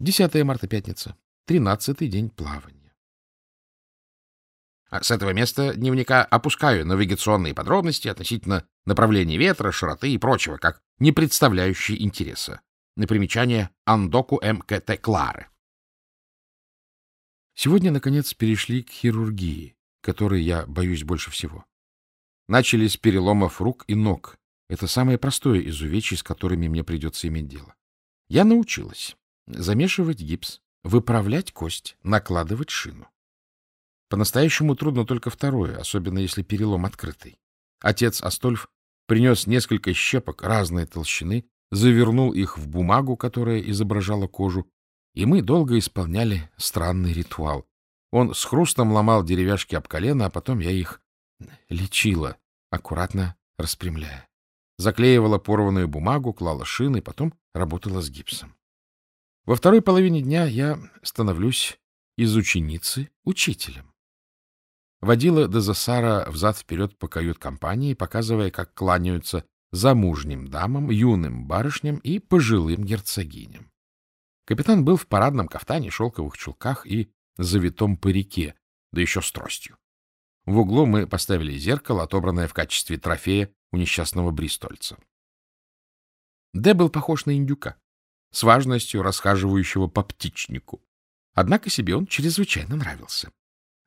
10 марта, пятница. Тринадцатый день плавания. А с этого места дневника опускаю навигационные подробности относительно направления ветра, широты и прочего, как не представляющие интереса. На примечание Андоку МКТ Клары. Сегодня, наконец, перешли к хирургии, которой я боюсь больше всего. Начали с переломов рук и ног. Это самое простое из увечий, с которыми мне придется иметь дело. Я научилась замешивать гипс, выправлять кость, накладывать шину. По-настоящему трудно только второе, особенно если перелом открытый. Отец Астольф принес несколько щепок разной толщины, завернул их в бумагу, которая изображала кожу, и мы долго исполняли странный ритуал. Он с хрустом ломал деревяшки об колено, а потом я их лечила, аккуратно распрямляя. Заклеивала порванную бумагу, клала шины, потом работала с гипсом. Во второй половине дня я становлюсь из ученицы учителем. Водила Дезасара взад-вперед по кают-компании, показывая, как кланяются замужним дамам, юным барышням и пожилым герцогиням. Капитан был в парадном кафтане, шелковых чулках и завитом парике, да еще с тростью. В углу мы поставили зеркало, отобранное в качестве трофея у несчастного Бристольца. Д был похож на индюка, с важностью расхаживающего по птичнику. Однако себе он чрезвычайно нравился.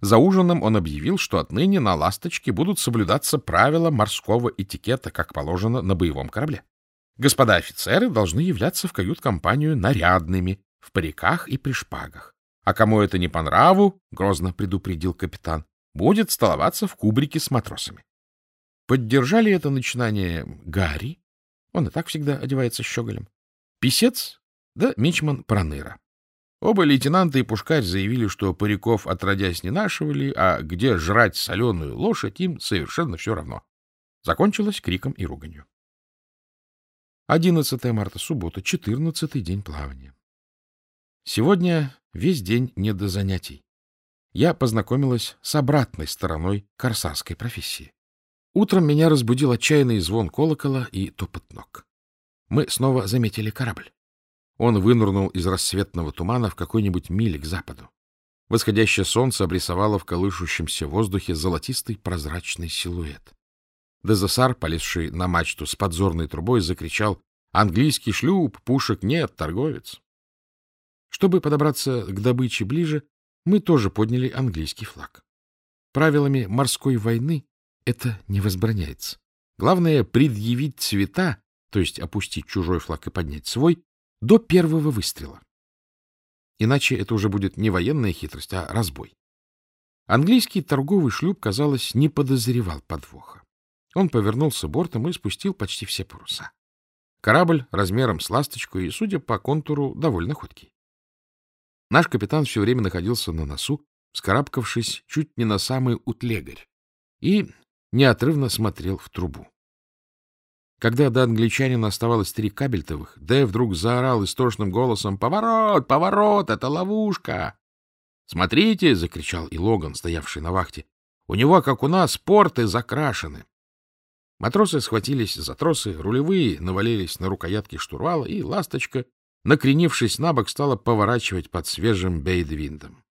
За ужином он объявил, что отныне на «Ласточке» будут соблюдаться правила морского этикета, как положено на боевом корабле. Господа офицеры должны являться в кают-компанию нарядными, в париках и при шпагах. А кому это не по нраву, — грозно предупредил капитан, — будет столоваться в кубрике с матросами. Поддержали это начинание Гарри, он и так всегда одевается щеголем, писец да мичман Проныра. Оба лейтенанта и пушкарь заявили, что париков отродясь не нашивали, а где жрать соленую лошадь им совершенно все равно. Закончилось криком и руганью. 11 марта, суббота, 14 день плавания. Сегодня весь день не до занятий. Я познакомилась с обратной стороной корсарской профессии. Утром меня разбудил отчаянный звон колокола и топот ног. Мы снова заметили корабль. Он вынырнул из рассветного тумана в какой-нибудь миле к западу. Восходящее солнце обрисовало в колышущемся воздухе золотистый прозрачный силуэт. Дезасар, полезший на мачту с подзорной трубой, закричал «Английский шлюп! Пушек нет, торговец!» Чтобы подобраться к добыче ближе, мы тоже подняли английский флаг. Правилами морской войны это не возбраняется. Главное — предъявить цвета, то есть опустить чужой флаг и поднять свой, до первого выстрела. Иначе это уже будет не военная хитрость, а разбой. Английский торговый шлюп, казалось, не подозревал подвоха. Он повернулся бортом и спустил почти все паруса. Корабль размером с ласточку и, судя по контуру, довольно ходкий. Наш капитан все время находился на носу, скарабкавшись чуть не на самый утлегарь, и неотрывно смотрел в трубу. Когда до англичанина оставалось три кабельтовых, Дэ вдруг заорал истошным голосом «Поворот! Поворот! Это ловушка!» «Смотрите!» — закричал и Логан, стоявший на вахте. «У него, как у нас, порты закрашены!» Матросы схватились за тросы, рулевые навалились на рукоятки штурвала, и ласточка, накренившись на бок, стала поворачивать под свежим бейдвиндом.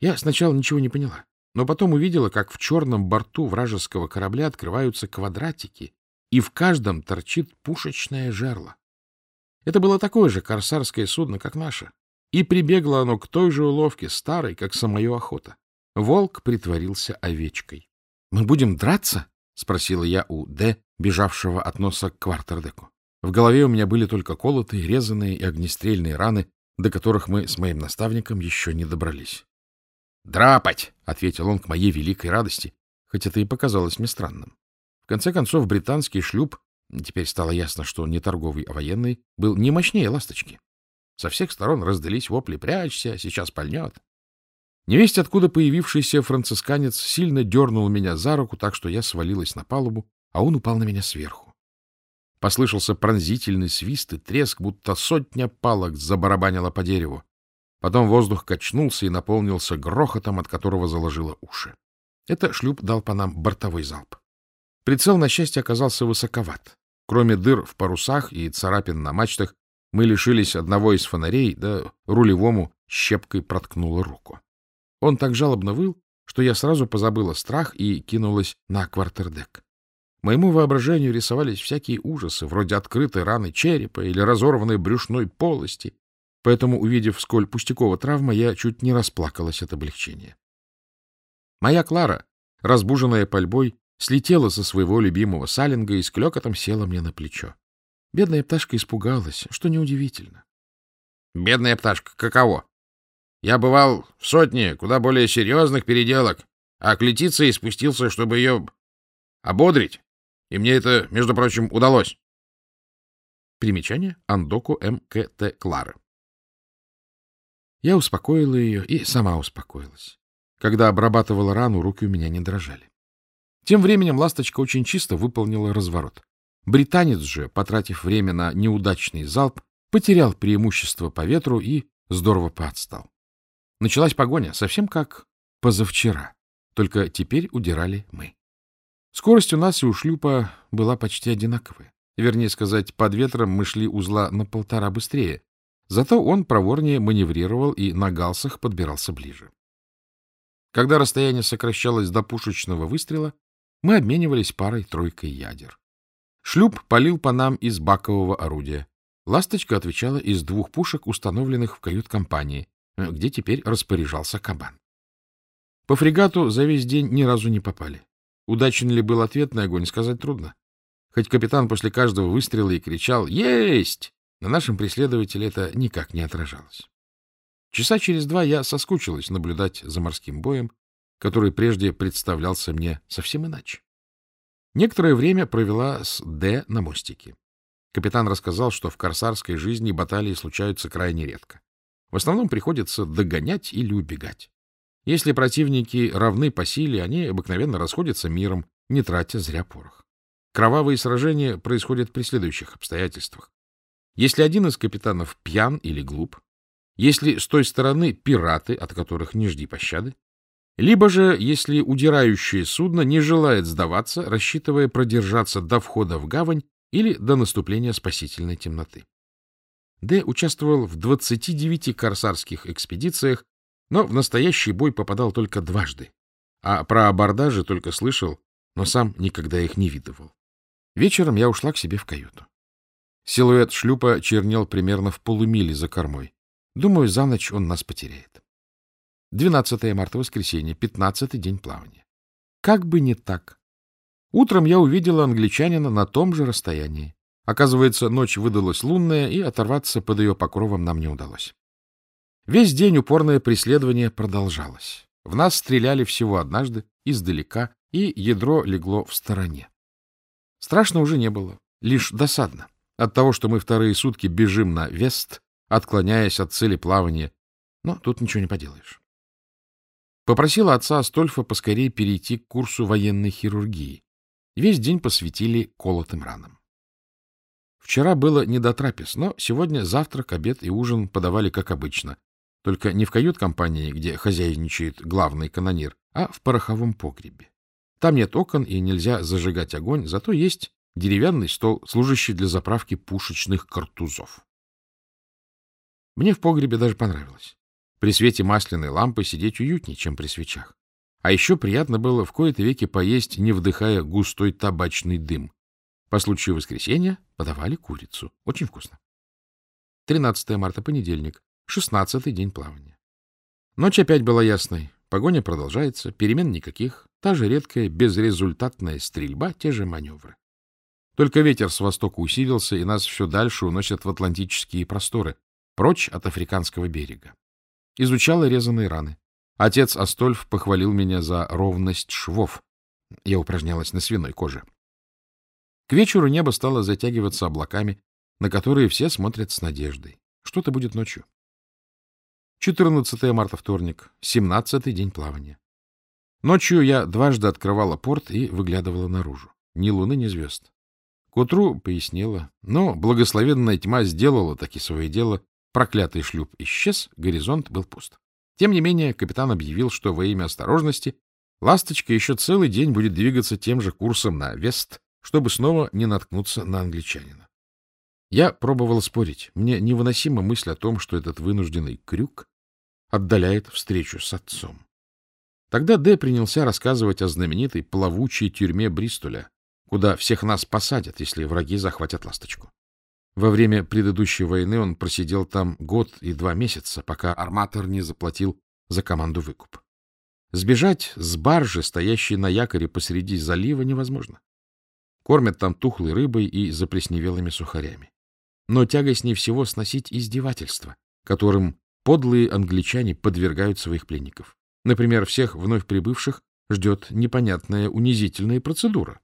Я сначала ничего не поняла, но потом увидела, как в черном борту вражеского корабля открываются квадратики, и в каждом торчит пушечное жерло. Это было такое же корсарское судно, как наше, и прибегло оно к той же уловке, старой, как самая охота. Волк притворился овечкой. — Мы будем драться? — спросила я у Д, бежавшего от носа к квартердеку. В голове у меня были только колотые, резаные и огнестрельные раны, до которых мы с моим наставником еще не добрались. — Драпать! — ответил он к моей великой радости, хоть это и показалось мне странным. В конце концов, британский шлюп, теперь стало ясно, что он не торговый, а военный, был не мощнее ласточки. Со всех сторон раздались вопли «Прячься, сейчас пальнет». Невесть, откуда появившийся францисканец, сильно дернул меня за руку, так что я свалилась на палубу, а он упал на меня сверху. Послышался пронзительный свист и треск, будто сотня палок забарабанила по дереву. Потом воздух качнулся и наполнился грохотом, от которого заложило уши. Это шлюп дал по нам бортовой залп. Прицел, на счастье, оказался высоковат. Кроме дыр в парусах и царапин на мачтах, Мы лишились одного из фонарей, да рулевому щепкой проткнула руку. Он так жалобно выл, что я сразу позабыла страх и кинулась на квартердек. Моему воображению рисовались всякие ужасы, вроде открытой раны черепа или разорванной брюшной полости, поэтому, увидев, сколь пустякова травма, я чуть не расплакалась от облегчения. Моя Клара, разбуженная пальбой, слетела со своего любимого салинга и с клёкотом села мне на плечо. Бедная пташка испугалась, что неудивительно. — Бедная пташка, каково? Я бывал в сотне куда более серьезных переделок, а к Летиции спустился, чтобы ее ободрить, и мне это, между прочим, удалось. Примечание Андоку М.К.Т. Клары. Я успокоила ее и сама успокоилась. Когда обрабатывала рану, руки у меня не дрожали. Тем временем ласточка очень чисто выполнила разворот. Британец же, потратив время на неудачный залп, потерял преимущество по ветру и здорово поотстал. Началась погоня, совсем как позавчера, только теперь удирали мы. Скорость у нас и у шлюпа была почти одинаковая. Вернее сказать, под ветром мы шли узла на полтора быстрее, зато он проворнее маневрировал и на галсах подбирался ближе. Когда расстояние сокращалось до пушечного выстрела, мы обменивались парой-тройкой ядер. Шлюп палил по нам из бакового орудия. Ласточка отвечала из двух пушек, установленных в кают-компании, где теперь распоряжался кабан. По фрегату за весь день ни разу не попали. Удачен ли был ответный огонь, сказать трудно. Хоть капитан после каждого выстрела и кричал «Есть!», на нашем преследователе это никак не отражалось. Часа через два я соскучилась наблюдать за морским боем, который прежде представлялся мне совсем иначе. Некоторое время провела с Д на мостике. Капитан рассказал, что в корсарской жизни баталии случаются крайне редко. В основном приходится догонять или убегать. Если противники равны по силе, они обыкновенно расходятся миром, не тратя зря порох. Кровавые сражения происходят при следующих обстоятельствах. Если один из капитанов пьян или глуп, если с той стороны пираты, от которых не жди пощады, либо же, если удирающее судно не желает сдаваться, рассчитывая продержаться до входа в гавань или до наступления спасительной темноты. Д участвовал в 29 корсарских экспедициях, но в настоящий бой попадал только дважды, а про абордажи только слышал, но сам никогда их не видывал. Вечером я ушла к себе в каюту. Силуэт шлюпа чернел примерно в полумиле за кормой. Думаю, за ночь он нас потеряет. 12 марта, воскресенье, 15 день плавания. Как бы не так. Утром я увидела англичанина на том же расстоянии. Оказывается, ночь выдалась лунная, и оторваться под ее покровом нам не удалось. Весь день упорное преследование продолжалось. В нас стреляли всего однажды, издалека, и ядро легло в стороне. Страшно уже не было, лишь досадно. От того, что мы вторые сутки бежим на вест, отклоняясь от цели плавания, но тут ничего не поделаешь. Попросила отца Астольфа поскорее перейти к курсу военной хирургии. Весь день посвятили колотым ранам. Вчера было не до трапез, но сегодня завтрак, обед и ужин подавали как обычно. Только не в кают-компании, где хозяйничает главный канонир, а в пороховом погребе. Там нет окон и нельзя зажигать огонь, зато есть деревянный стол, служащий для заправки пушечных картузов. Мне в погребе даже понравилось. При свете масляной лампы сидеть уютнее, чем при свечах. А еще приятно было в кои-то веки поесть, не вдыхая густой табачный дым. По случаю воскресенья подавали курицу. Очень вкусно. 13 марта, понедельник. 16 день плавания. Ночь опять была ясной. Погоня продолжается, перемен никаких. Та же редкая, безрезультатная стрельба, те же маневры. Только ветер с востока усилился, и нас все дальше уносят в атлантические просторы, прочь от африканского берега. Изучала резаные раны. Отец Астольф похвалил меня за ровность швов. Я упражнялась на свиной коже. К вечеру небо стало затягиваться облаками, на которые все смотрят с надеждой. Что-то будет ночью. 14 марта, вторник, 17-й день плавания. Ночью я дважды открывала порт и выглядывала наружу. Ни луны, ни звезд. К утру пояснило, но благословенная тьма сделала таки свое дело. Проклятый шлюп исчез, горизонт был пуст. Тем не менее, капитан объявил, что во имя осторожности «Ласточка» еще целый день будет двигаться тем же курсом на вест, чтобы снова не наткнуться на англичанина. Я пробовал спорить. Мне невыносима мысль о том, что этот вынужденный крюк отдаляет встречу с отцом. Тогда Д принялся рассказывать о знаменитой плавучей тюрьме Бристоля, куда всех нас посадят, если враги захватят ласточку. Во время предыдущей войны он просидел там год и два месяца, пока арматор не заплатил за команду выкуп. Сбежать с баржи, стоящей на якоре посреди залива, невозможно. Кормят там тухлой рыбой и заплесневелыми сухарями. Но тягостнее всего сносить издевательства, которым подлые англичане подвергают своих пленников. Например, всех вновь прибывших ждет непонятная унизительная процедура.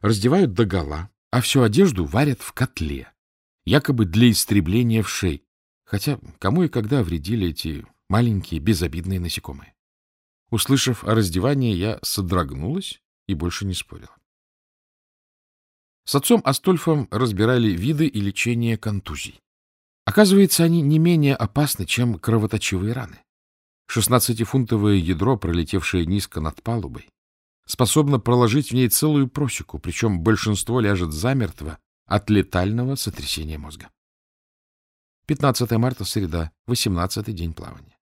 Раздевают догола, а всю одежду варят в котле, якобы для истребления вшей. Хотя кому и когда вредили эти маленькие безобидные насекомые? Услышав о раздевании, я содрогнулась и больше не спорила. С отцом Астольфом разбирали виды и лечение контузий. Оказывается, они не менее опасны, чем кровоточивые раны. Шестнадцатифунтовое ядро, пролетевшее низко над палубой, способно проложить в ней целую просеку, причем большинство ляжет замертво от летального сотрясения мозга. 15 марта, среда, 18-й день плавания.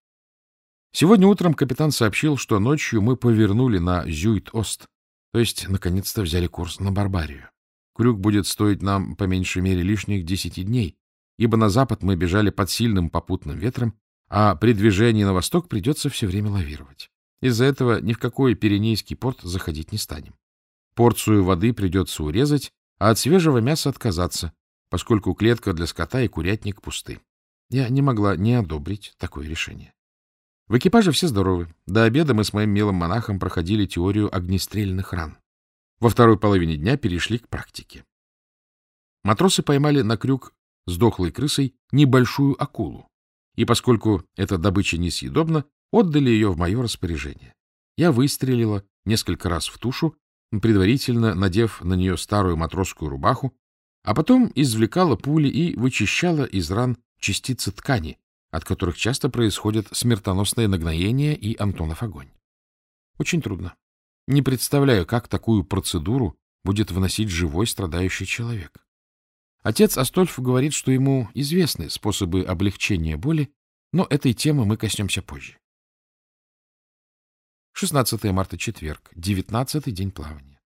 Сегодня утром капитан сообщил, что ночью мы повернули на Зюит-Ост, то есть, наконец-то, взяли курс на Барбарию. Крюк будет стоить нам, по меньшей мере, лишних десяти дней, ибо на запад мы бежали под сильным попутным ветром, а при движении на восток придется все время лавировать. Из-за этого ни в какой Пиренейский порт заходить не станем. Порцию воды придется урезать, а от свежего мяса отказаться, поскольку клетка для скота и курятник пусты. Я не могла не одобрить такое решение. В экипаже все здоровы. До обеда мы с моим милым монахом проходили теорию огнестрельных ран. Во второй половине дня перешли к практике. Матросы поймали на крюк с дохлой крысой небольшую акулу, и поскольку эта добыча несъедобна, отдали ее в мое распоряжение. Я выстрелила несколько раз в тушу, предварительно надев на нее старую матросскую рубаху, а потом извлекала пули и вычищала из ран частицы ткани, от которых часто происходит смертоносное нагноение и Антонов огонь. Очень трудно. Не представляю, как такую процедуру будет выносить живой страдающий человек. Отец Астольф говорит, что ему известны способы облегчения боли, но этой темы мы коснемся позже. 16 марта, четверг, 19 день плавания.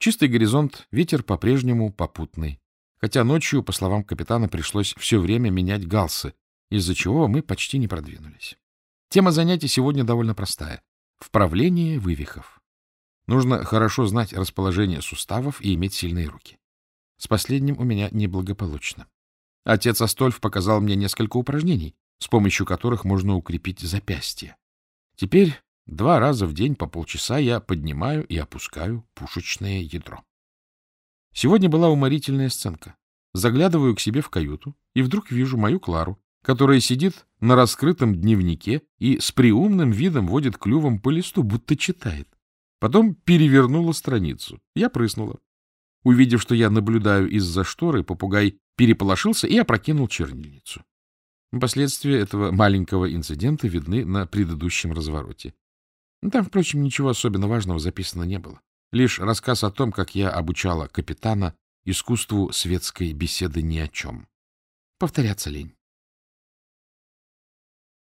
Чистый горизонт, ветер по-прежнему попутный, хотя ночью, по словам капитана, пришлось все время менять галсы, из-за чего мы почти не продвинулись. Тема занятий сегодня довольно простая — вправление вывихов. Нужно хорошо знать расположение суставов и иметь сильные руки. С последним у меня неблагополучно. Отец Астольф показал мне несколько упражнений, с помощью которых можно укрепить запястье. Теперь два раза в день по полчаса я поднимаю и опускаю пушечное ядро. Сегодня была уморительная сценка. Заглядываю к себе в каюту и вдруг вижу мою Клару, которая сидит на раскрытом дневнике и с приумным видом водит клювом по листу, будто читает. Потом перевернула страницу. Я прыснула. Увидев, что я наблюдаю из-за шторы, попугай переполошился и опрокинул чернильницу. Последствия этого маленького инцидента видны на предыдущем развороте. Там, впрочем, ничего особенно важного записано не было. Лишь рассказ о том, как я обучала капитана искусству светской беседы ни о чем. Повторяться лень.